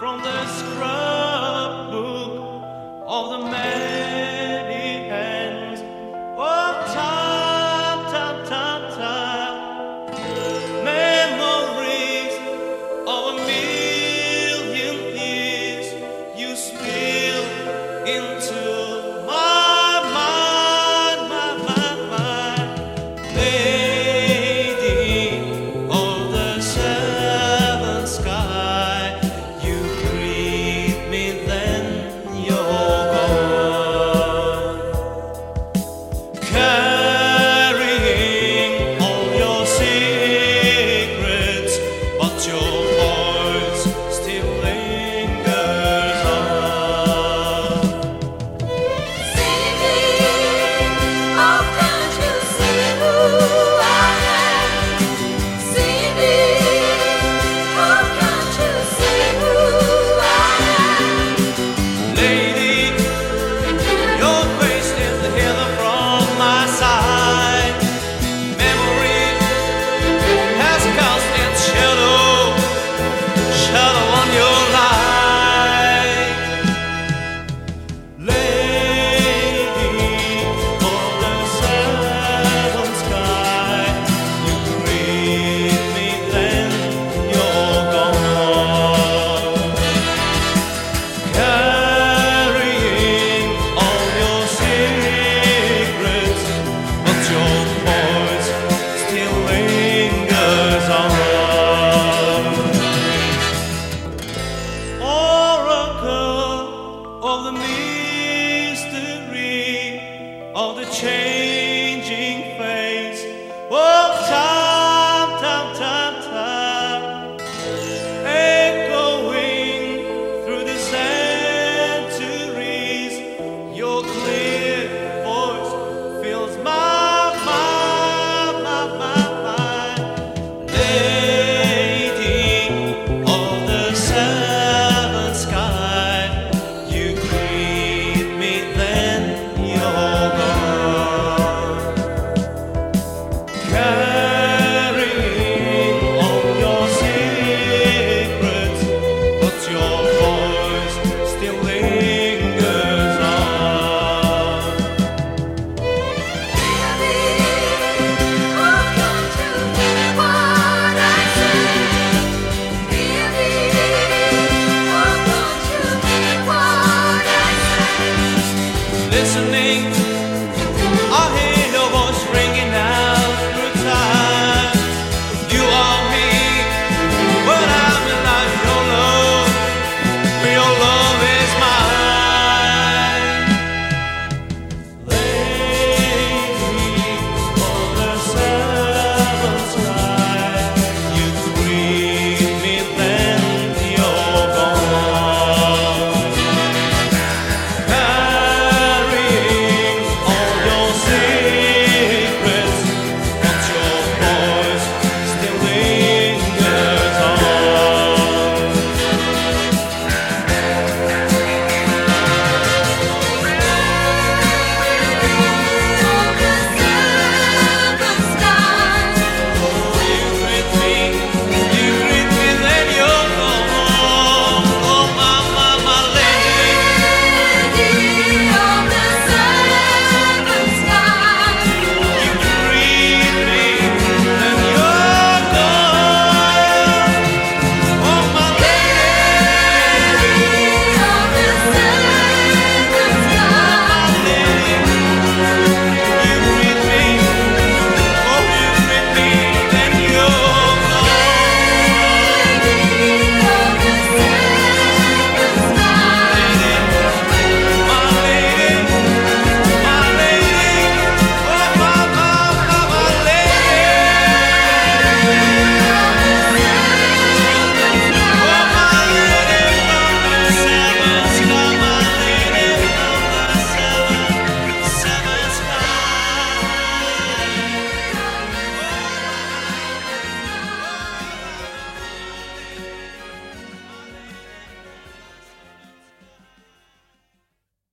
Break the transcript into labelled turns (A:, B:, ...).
A: from the scrub. Shadow all the chains. listening.